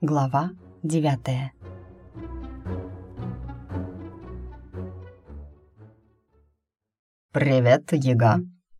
Глава девятая «Привет, яга!»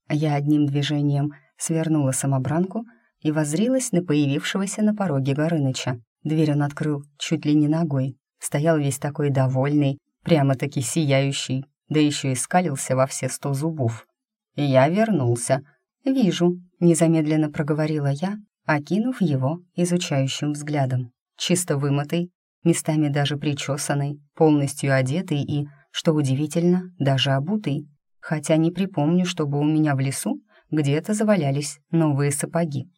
Я одним движением свернула самобранку и воззрилась на появившегося на пороге Горыныча. Дверь он открыл чуть ли не ногой. Стоял весь такой довольный, прямо-таки сияющий, да еще и скалился во все сто зубов. «Я вернулся», «Вижу», — незамедленно проговорила я, окинув его изучающим взглядом. Чисто вымытый, местами даже причесанный, полностью одетый и, что удивительно, даже обутый. Хотя не припомню, чтобы у меня в лесу где-то завалялись новые сапоги.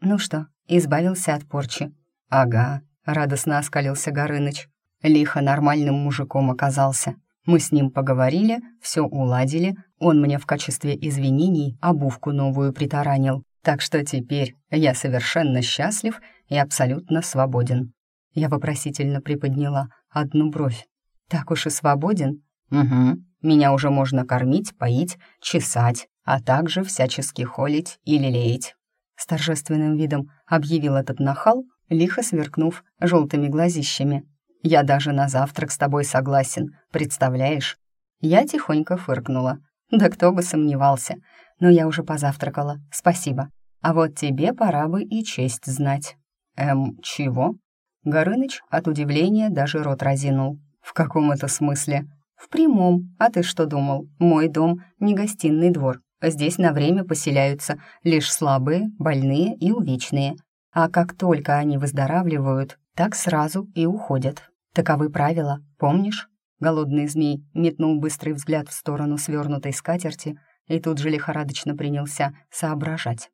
«Ну что, избавился от порчи?» «Ага», — радостно оскалился Горыныч. «Лихо нормальным мужиком оказался. Мы с ним поговорили, все уладили, он мне в качестве извинений обувку новую притаранил. Так что теперь я совершенно счастлив и абсолютно свободен. Я вопросительно приподняла одну бровь. Так уж и свободен? Угу. Меня уже можно кормить, поить, чесать, а также всячески холить и лелеять. С торжественным видом объявил этот нахал, лихо сверкнув желтыми глазищами. «Я даже на завтрак с тобой согласен, представляешь?» Я тихонько фыркнула. Да кто бы сомневался. Но я уже позавтракала, спасибо. А вот тебе пора бы и честь знать. Эм, чего? Горыныч от удивления даже рот разинул. В каком это смысле? В прямом. А ты что думал? Мой дом не гостиный двор. Здесь на время поселяются лишь слабые, больные и увечные. А как только они выздоравливают, так сразу и уходят. Таковы правила, помнишь? Голодный змей метнул быстрый взгляд в сторону свернутой скатерти и тут же лихорадочно принялся соображать.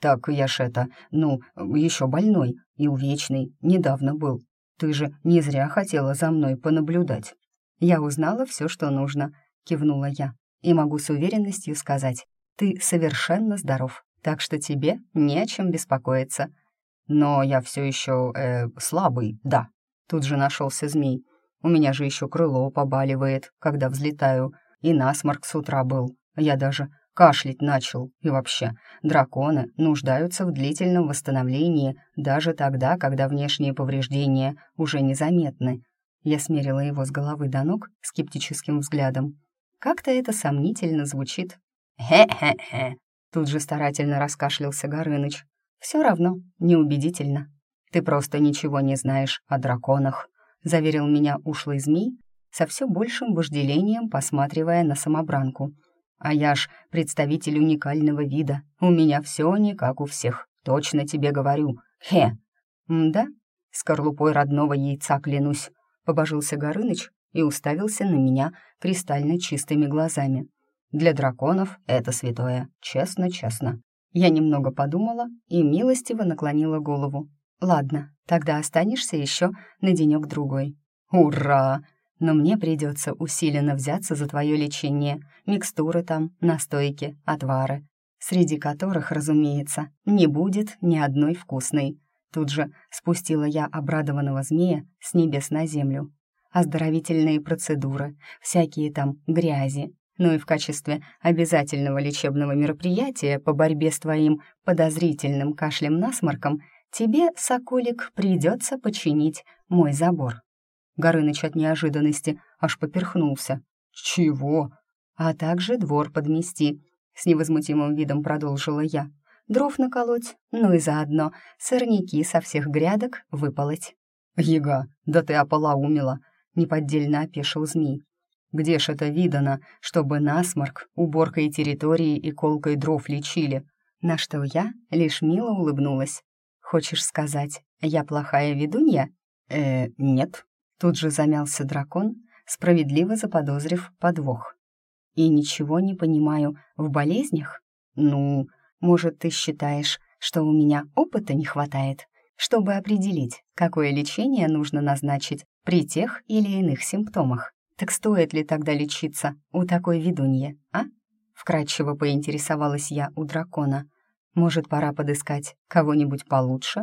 «Так я ж это, ну, еще больной и увечный, недавно был. Ты же не зря хотела за мной понаблюдать». «Я узнала все, что нужно», — кивнула я. «И могу с уверенностью сказать, ты совершенно здоров, так что тебе не о чем беспокоиться». «Но я все еще э, слабый, да», — тут же нашелся змей. У меня же еще крыло побаливает, когда взлетаю, и насморк с утра был. Я даже кашлять начал. И вообще, драконы нуждаются в длительном восстановлении даже тогда, когда внешние повреждения уже незаметны. Я смерила его с головы до ног скептическим взглядом. Как-то это сомнительно звучит. «Хе-хе-хе», — тут же старательно раскашлялся Горыныч. «Все равно неубедительно. Ты просто ничего не знаешь о драконах». — заверил меня ушлый змей, со все большим вожделением посматривая на самобранку. «А я ж представитель уникального вида. У меня все не как у всех. Точно тебе говорю. Хе!» «Да? Скорлупой родного яйца клянусь», — побожился Горыныч и уставился на меня кристально чистыми глазами. «Для драконов это святое. Честно-честно». Я немного подумала и милостиво наклонила голову. «Ладно, тогда останешься еще на денек-другой». «Ура! Но мне придется усиленно взяться за твое лечение. Микстуры там, настойки, отвары, среди которых, разумеется, не будет ни одной вкусной». Тут же спустила я обрадованного змея с небес на землю. Оздоровительные процедуры, всякие там грязи, ну и в качестве обязательного лечебного мероприятия по борьбе с твоим подозрительным кашлем-насморком – тебе, соколик, придется починить мой забор». Горыныч от неожиданности аж поперхнулся. «Чего?» «А также двор подмести», — с невозмутимым видом продолжила я. «Дров наколоть, ну и заодно сорняки со всех грядок выполоть». «Яга, да ты ополоумела!» — неподдельно опешил змей. «Где ж это видано, чтобы насморк уборкой территории и колкой дров лечили?» На что я лишь мило улыбнулась. Хочешь сказать, я плохая ведунья? Э, нет. Тут же замялся дракон, справедливо заподозрив подвох. И ничего не понимаю в болезнях? Ну, может, ты считаешь, что у меня опыта не хватает, чтобы определить, какое лечение нужно назначить при тех или иных симптомах? Так стоит ли тогда лечиться у такой ведуньи, а? Вкратчиво поинтересовалась я у дракона — может, пора подыскать кого-нибудь получше?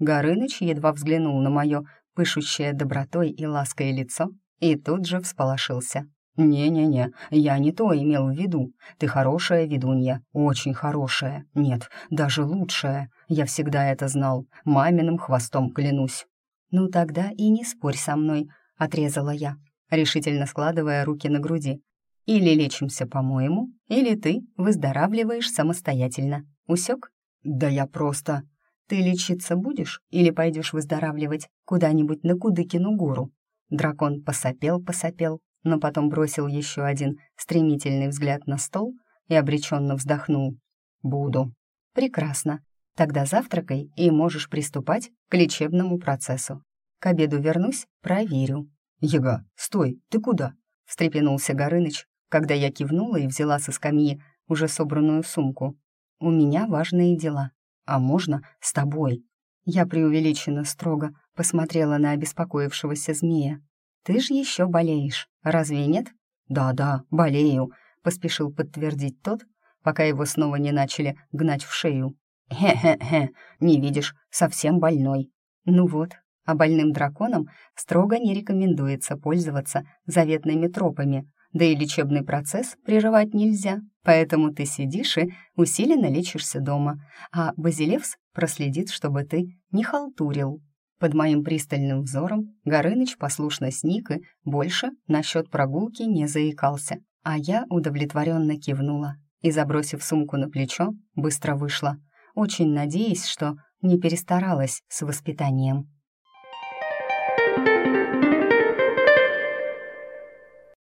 Горыныч едва взглянул на мое пышущее добротой и лаской лицо и тут же всполошился. «Не-не-не, я не то имел в виду. Ты хорошая ведунья, очень хорошая. Нет, даже лучшая. Я всегда это знал, маминым хвостом клянусь. «Ну тогда и не спорь со мной», — отрезала я, решительно складывая руки на груди. «Или лечимся по-моему, или ты выздоравливаешь самостоятельно. Усек?» «Да я просто...» «Ты лечиться будешь или пойдешь выздоравливать куда-нибудь на Кудыкину гору?» Дракон посопел-посопел, но потом бросил еще один стремительный взгляд на стол и обреченно вздохнул. «Буду». «Прекрасно. Тогда завтракай и можешь приступать к лечебному процессу. К обеду вернусь, проверю». «Яга, стой, ты куда?» — встрепенулся Горыныч, когда я кивнула и взяла со скамьи уже собранную сумку. «У меня важные дела. А можно с тобой?» Я преувеличенно строго посмотрела на обеспокоившегося змея. «Ты ж еще болеешь, разве нет?» «Да-да, болею», — поспешил подтвердить тот, пока его снова не начали гнать в шею. «Хе-хе-хе, не видишь, совсем больной». «Ну вот, а больным драконам строго не рекомендуется пользоваться заветными тропами, да и лечебный процесс прерывать нельзя, поэтому ты сидишь и усиленно лечишься дома, а Базилевс проследит, чтобы ты не халтурил». Под моим пристальным взором Горыныч послушно сник и больше насчет прогулки не заикался, а я удовлетворенно кивнула и, забросив сумку на плечо, быстро вышла, очень надеясь, что не перестаралась с воспитанием.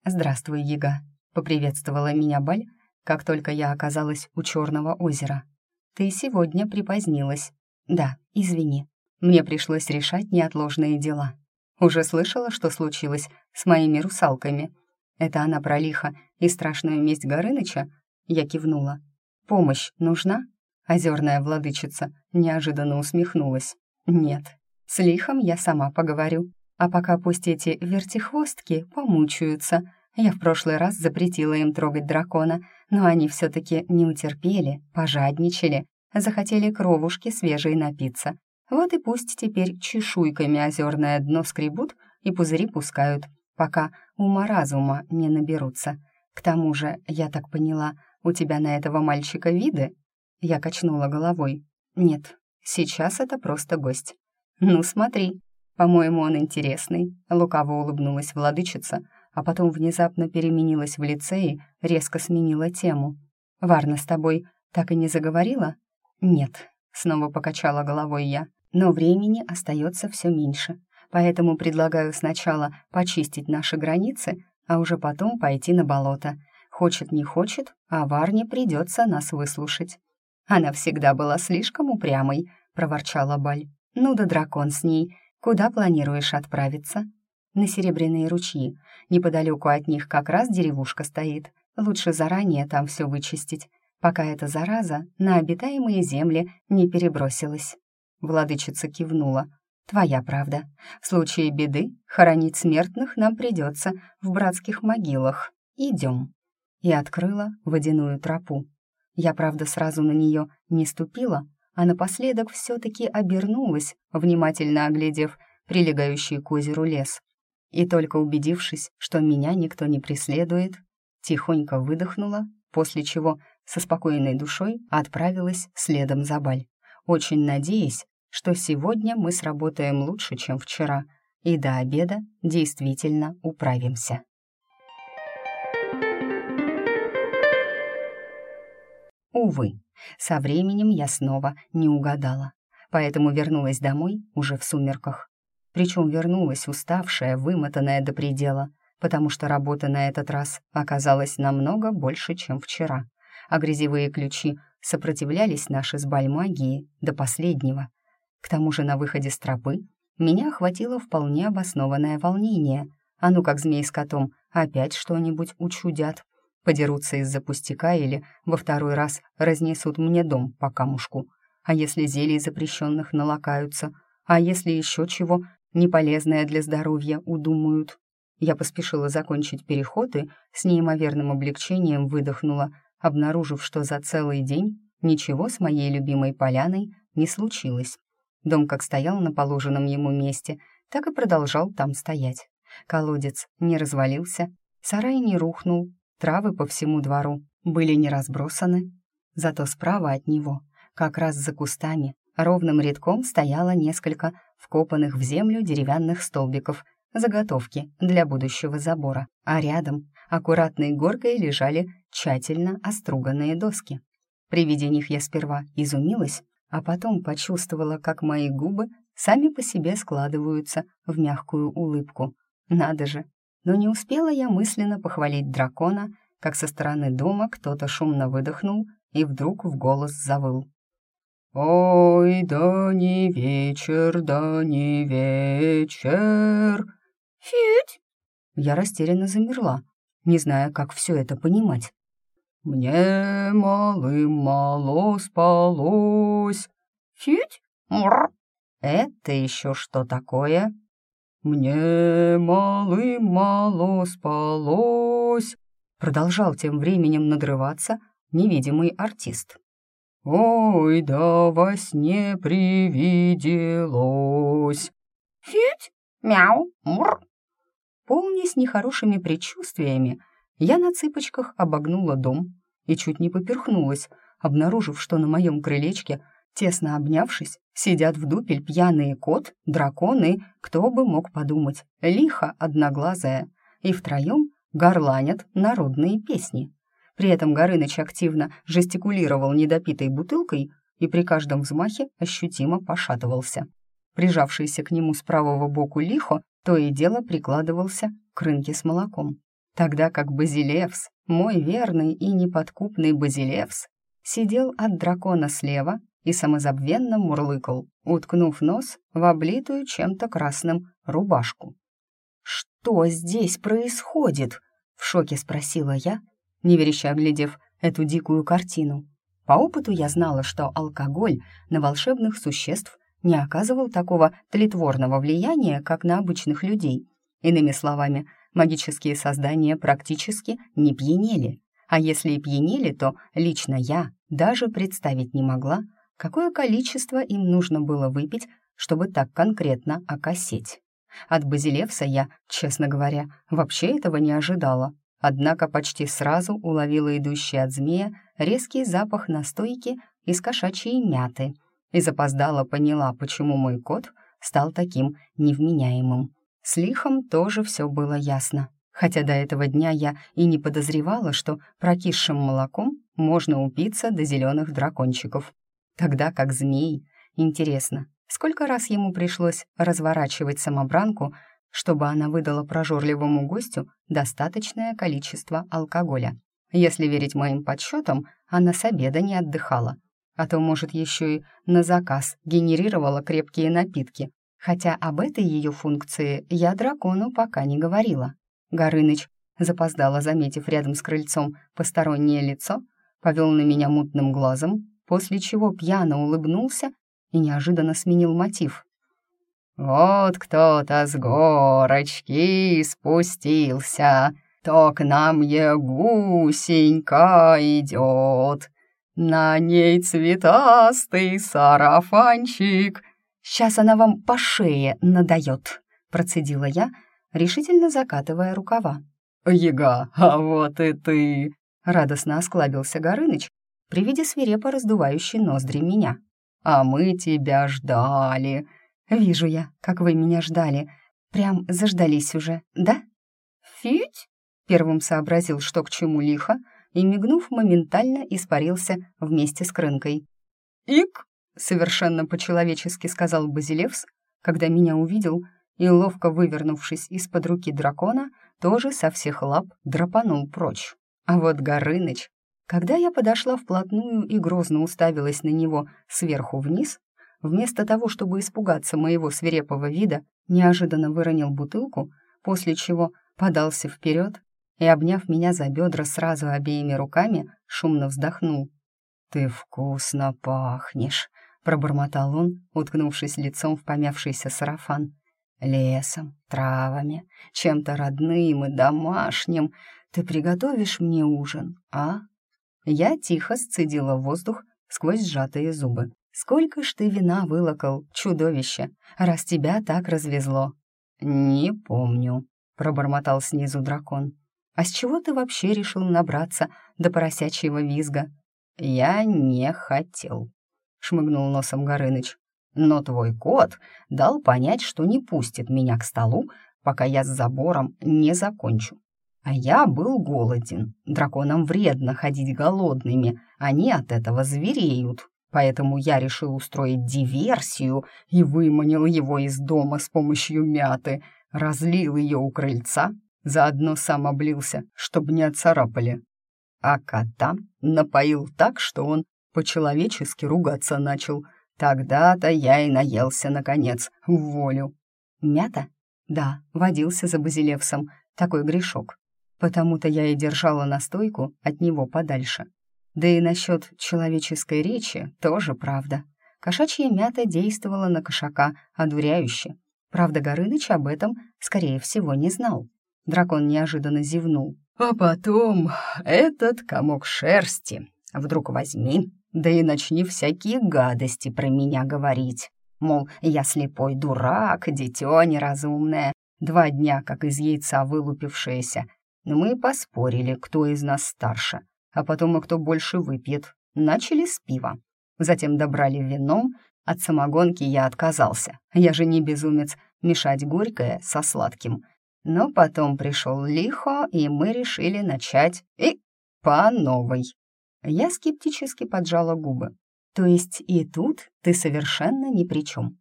«Здравствуй, Яга», — поприветствовала меня Баль, как только я оказалась у Черного озера. «Ты сегодня припозднилась. Да, извини, мне пришлось решать неотложные дела. Уже слышала, что случилось с моими русалками. Это она про лихо и страшную месть Горыныча? Я кивнула. Помощь нужна? Озерная владычица неожиданно усмехнулась. Нет, с лихом я сама поговорю. А пока пусть эти вертихвостки помучаются. Я в прошлый раз запретила им трогать дракона, но они все-таки не утерпели, пожадничали, захотели кровушки свежей напиться. Вот и пусть теперь чешуйками озерное дно скребут и пузыри пускают, пока ума-разума не наберутся. К тому же, я так поняла, у тебя на этого мальчика виды?» Я качнула головой. «Нет, сейчас это просто гость». «Ну, смотри, по-моему, он интересный», — лукаво улыбнулась владычица, а потом внезапно переменилась в лице и резко сменила тему. «Варна с тобой так и не заговорила?» «Нет», — снова покачала головой я. Но времени остается все меньше, поэтому предлагаю сначала почистить наши границы, а уже потом пойти на болото. Хочет, не хочет, а Варне придется нас выслушать. Она всегда была слишком упрямой, проворчала Баль. Ну да дракон с ней. Куда планируешь отправиться? На Серебряные ручьи. Неподалеку от них как раз деревушка стоит. Лучше заранее там все вычистить, пока эта зараза на обитаемые земли не перебросилась. Владычица кивнула. «Твоя правда. В случае беды хоронить смертных нам придется в братских могилах. Идем». И открыла водяную тропу. Я, правда, сразу на нее не ступила, а напоследок все-таки обернулась, внимательно оглядев прилегающий к озеру лес. И только убедившись, что меня никто не преследует, тихонько выдохнула, после чего со спокойной душой отправилась следом за Баль, очень надеясь, что сегодня мы сработаем лучше, чем вчера, и до обеда действительно управимся. Увы, со временем я снова не угадала, поэтому вернулась домой уже в сумерках. Причем вернулась уставшая, вымотанная до предела, потому что работа на этот раз оказалась намного больше, чем вчера, а грязевые ключи сопротивлялись нашей с магии до последнего — к тому же на выходе с тропы меня охватило вполне обоснованное волнение. А ну как змей с котом опять что-нибудь учудят, подерутся из-за пустяка или во второй раз разнесут мне дом по камушку. А если зелий запрещенных налакаются? А если еще чего неполезное для здоровья удумают? Я поспешила закончить переход и с неимоверным облегчением выдохнула, обнаружив, что за целый день ничего с моей любимой поляной не случилось. Дом как стоял на положенном ему месте, так и продолжал там стоять. Колодец не развалился, сарай не рухнул, травы по всему двору были не разбросаны. Зато справа от него, как раз за кустами, ровным рядком стояло несколько вкопанных в землю деревянных столбиков, заготовки для будущего забора, а рядом аккуратной горкой лежали тщательно оструганные доски. При виде них я сперва изумилась, а потом почувствовала, как мои губы сами по себе складываются в мягкую улыбку. Надо же! Но не успела я мысленно похвалить дракона, как со стороны дома кто-то шумно выдохнул и вдруг в голос завыл. «Ой, да не вечер, да не вечер!» «Фить!» Я растерянно замерла, не зная, как все это понимать. «Мне малым мало спалось!» «Фить! Мур!» «Это еще что такое?» «Мне малым мало спалось!» Продолжал тем временем надрываться невидимый артист. «Ой, да во сне привиделось!» «Фить! Мяу! Мур!» Полнясь нехорошими предчувствиями, я на цыпочках обогнула дом и чуть не поперхнулась, обнаружив, что на моем крылечке, тесно обнявшись, сидят в дупель пьяные кот, дракон и, кто бы мог подумать, лихо одноглазая, и втроем горланят народные песни. При этом Горыныч активно жестикулировал недопитой бутылкой и при каждом взмахе ощутимо пошатывался. Прижавшийся к нему с правого боку лихо то и дело прикладывался к рынке с молоком. Тогда как Базилевс, мой верный и неподкупный Базилевс, сидел от дракона слева и самозабвенно мурлыкал, уткнув нос в облитую чем-то красным рубашку. «Что здесь происходит?» — в шоке спросила я, неверяще оглядев эту дикую картину. По опыту я знала, что алкоголь на волшебных существ не оказывал такого тлетворного влияния, как на обычных людей. Иными словами, магические создания практически не пьянели. А если и пьянели, то лично я даже представить не могла, какое количество им нужно было выпить, чтобы так конкретно окосеть. От Базилевса я, честно говоря, вообще этого не ожидала. Однако почти сразу уловила идущий от змея резкий запах настойки из кошачьей мяты и запоздала поняла, почему мой кот стал таким невменяемым. С лихом тоже все было ясно, хотя до этого дня я и не подозревала, что прокисшим молоком можно упиться до зеленых дракончиков. Тогда как змей, интересно, сколько раз ему пришлось разворачивать самобранку, чтобы она выдала прожорливому гостю достаточное количество алкоголя. Если верить моим подсчетам, она с обеда не отдыхала. А то, может, еще и на заказ генерировала крепкие напитки. Хотя об этой ее функции я дракону пока не говорила. Горыныч, запоздало заметив рядом с крыльцом постороннее лицо, повел на меня мутным глазом, после чего пьяно улыбнулся и неожиданно сменил мотив. «Вот кто-то с горочки спустился, то к нам ягусенька идет. На ней цветастый сарафанчик. Сейчас она вам по шее надает», — процедила я, решительно закатывая рукава. «Яга, а вот и ты!» — радостно осклабился Горыныч при виде свирепо раздувающей ноздри меня. «А мы тебя ждали!» «Вижу я, как вы меня ждали. Прям заждались уже, да?» «Фить?» — первым сообразил, что к чему лихо, и, мигнув, моментально испарился вместе с крынкой. «Ик!» — совершенно по-человечески сказал Базилевс, когда меня увидел, и, ловко вывернувшись из-под руки дракона, тоже со всех лап драпанул прочь. А вот Горыныч, когда я подошла вплотную и грозно уставилась на него сверху вниз, вместо того, чтобы испугаться моего свирепого вида, неожиданно выронил бутылку, после чего подался вперед и, обняв меня за бедра сразу обеими руками, шумно вздохнул. «Ты вкусно пахнешь», — пробормотал он, уткнувшись лицом в помявшийся сарафан. «Лесом, травами, чем-то родным и домашним. Ты приготовишь мне ужин, а?» Я тихо сцедила воздух сквозь сжатые зубы. Сколько ж ты вина вылокал, чудовище, раз тебя так развезло?» «Не помню», — пробормотал снизу дракон. «А с чего ты вообще решил набраться до поросячьего визга?» «Я не хотел». шмыгнул носом Горыныч. «Но твой кот дал понять, что не пустит меня к столу, пока я с забором не закончу. А я был голоден. Драконам вредно ходить голодными, они от этого звереют. Поэтому я решил устроить диверсию и выманил его из дома с помощью мяты, разлил ее у крыльца, заодно сам облился, чтобы не отцарапали. А кота напоил так, что он по-человечески ругаться начал. Тогда-то я и наелся, наконец, в волю. Мята? Да, водился за Базилевсом. Такой грешок. Потому-то я и держала настойку от него подальше. Да и насчет человеческой речи тоже правда. Кошачья мята действовала на кошака одуряюще. Правда, Горыныч об этом, скорее всего, не знал. Дракон неожиданно зевнул. «А потом этот комок шерсти вдруг возьми, да и начни всякие гадости про меня говорить. Мол, я слепой дурак, дитё неразумное, два дня как из яйца вылупившееся. Мы поспорили, кто из нас старше, а потом и кто больше выпьет. Начали с пива. Затем добрали вином, от самогонки я отказался. Я же не безумец мешать горькое со сладким. Но потом пришел лихо, и мы решили начать и по новой. Я скептически поджала губы. То есть и тут ты совершенно ни при чем.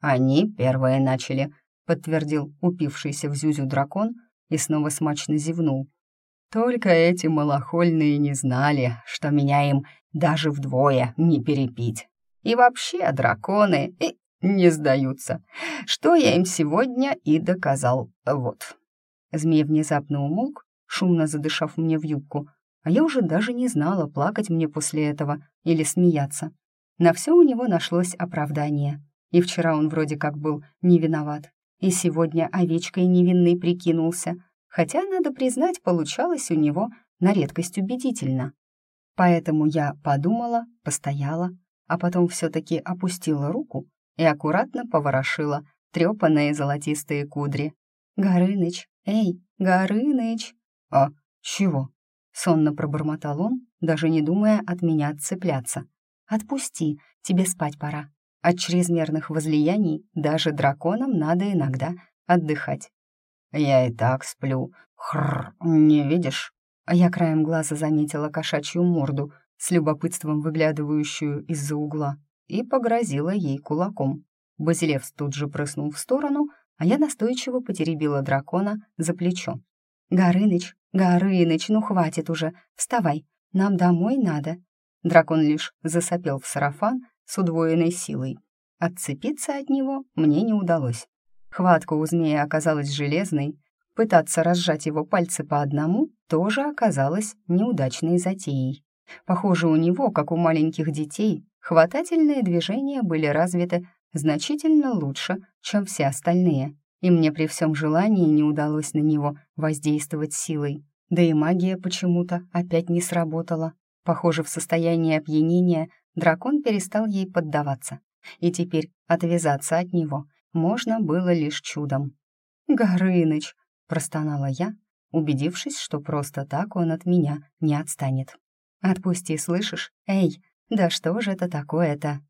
Они первые начали, подтвердил упившийся в зюзю дракон и снова смачно зевнул. Только эти малохольные не знали, что меня им даже вдвое не перепить. И вообще драконы и не сдаются, что я им сегодня и доказал. Вот. Змей внезапно умолк, шумно задышав мне в юбку, а я уже даже не знала, плакать мне после этого или смеяться. На все у него нашлось оправдание. И вчера он вроде как был не виноват, и сегодня овечкой невинный прикинулся — хотя, надо признать, получалось у него на редкость убедительно. Поэтому я подумала, постояла, а потом все-таки опустила руку и аккуратно поворошила трепанные золотистые кудри. «Горыныч, эй, Горыныч!» «А, чего?» — сонно пробормотал он, даже не думая от меня отцепляться. «Отпусти, тебе спать пора. От чрезмерных возлияний даже драконам надо иногда отдыхать. «Я и так сплю. Хрр, не видишь?» Я краем глаза заметила кошачью морду, с любопытством выглядывающую из-за угла, и погрозила ей кулаком. Базилевс тут же прыснул в сторону, а я настойчиво потеребила дракона за плечо. «Горыныч, Горыныч, ну хватит уже, вставай, нам домой надо». Дракон лишь засопел в сарафан с удвоенной силой. Отцепиться от него мне не удалось. Хватка у змея оказалась железной, пытаться разжать его пальцы по одному тоже оказалось неудачной затеей. Похоже, у него, как у маленьких детей, хватательные движения были развиты значительно лучше, чем все остальные, и мне при всем желании не удалось на него воздействовать силой. Да и магия почему-то опять не сработала. Похоже, в состоянии опьянения дракон перестал ей поддаваться, и теперь отвязаться от него можно было лишь чудом. «Горыныч!» — простонала я, убедившись, что просто так он от меня не отстанет. «Отпусти, слышишь? Эй, да что же это такое-то?»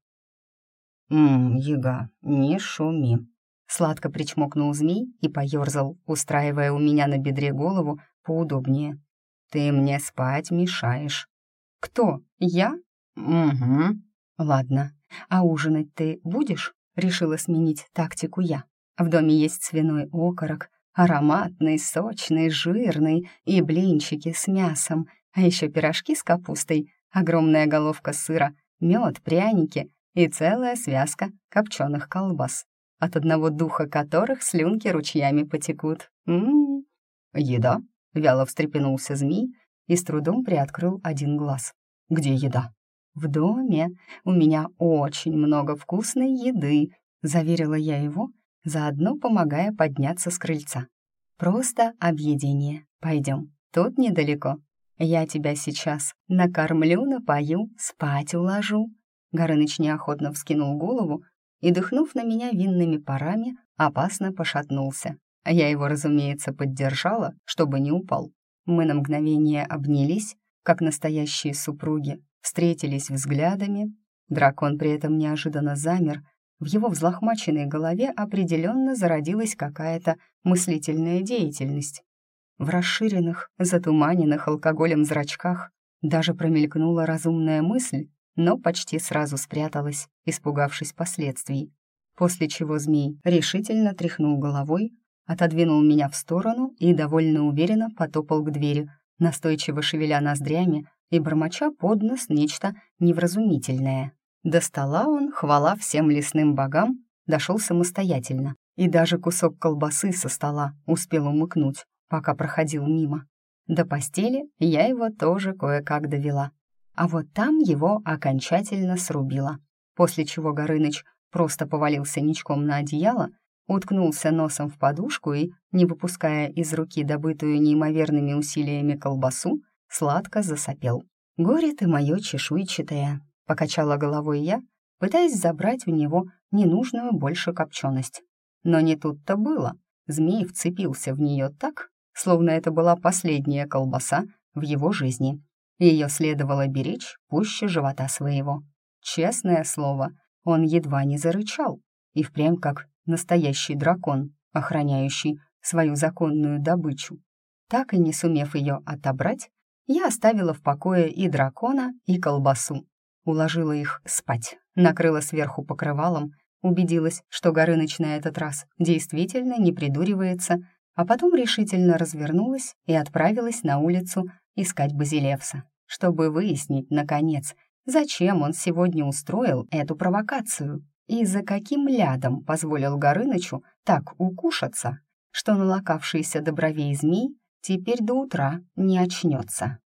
«Ммм, яга, не шуми!» Сладко причмокнул змей и поёрзал, устраивая у меня на бедре голову поудобнее. «Ты мне спать мешаешь». «Кто? Я?» «Угу». «Ладно, а ужинать ты будешь?» решила сменить тактику я. В доме есть свиной окорок, ароматный, сочный, жирный, и блинчики с мясом, а еще пирожки с капустой, огромная головка сыра, мед, пряники и целая связка копченых колбас, от одного духа которых слюнки ручьями потекут. М-м-м. «Еда?» — вяло встрепенулся змей и с трудом приоткрыл один глаз. «Где еда?» «В доме у меня очень много вкусной еды», — заверила я его, заодно помогая подняться с крыльца. «Просто объедение. Пойдем, тут недалеко. Я тебя сейчас накормлю, напою, спать уложу». Горыныч неохотно вскинул голову и, дыхнув на меня винными парами, опасно пошатнулся. Я его, разумеется, поддержала, чтобы не упал. Мы на мгновение обнялись, как настоящие супруги, встретились взглядами Дракон при этом неожиданно замер, в его взлохмаченной голове определенно зародилась какая-то мыслительная деятельность. В расширенных, затуманенных алкоголем зрачках даже промелькнула разумная мысль, но почти сразу спряталась, испугавшись последствий. После чего змей решительно тряхнул головой, отодвинул меня в сторону и довольно уверенно потопал к двери, настойчиво шевеля ноздрями и бормоча под нос нечто невразумительное. До стола он, хвала всем лесным богам, дошел самостоятельно, и даже кусок колбасы со стола успел умыкнуть, пока проходил мимо. До постели я его тоже кое-как довела. А вот там его окончательно срубило, после чего Горыныч просто повалился ничком на одеяло, уткнулся носом в подушку и, не выпуская из руки добытую неимоверными усилиями колбасу, сладко засопел. «Горе ты мое чешуйчатое!» — покачала головой я, пытаясь забрать у него ненужную больше копченость. Но не тут-то было. Змей вцепился в нее так, словно это была последняя колбаса в его жизни. Ее следовало беречь пуще живота своего. Честное слово, он едва не зарычал, и впрямь как настоящий дракон, охраняющий свою законную добычу. Так и не сумев ее отобрать, я оставила в покое и дракона, и колбасу. Уложила их спать, накрыла сверху покрывалом, убедилась, что Горыныч на этот раз действительно не придуривается, а потом решительно развернулась и отправилась на улицу искать Базилевса, чтобы выяснить, наконец, зачем он сегодня устроил эту провокацию и за каким лядом позволил Горынычу так укушаться, что налокавшийся до бровей змей теперь до утра не очнется.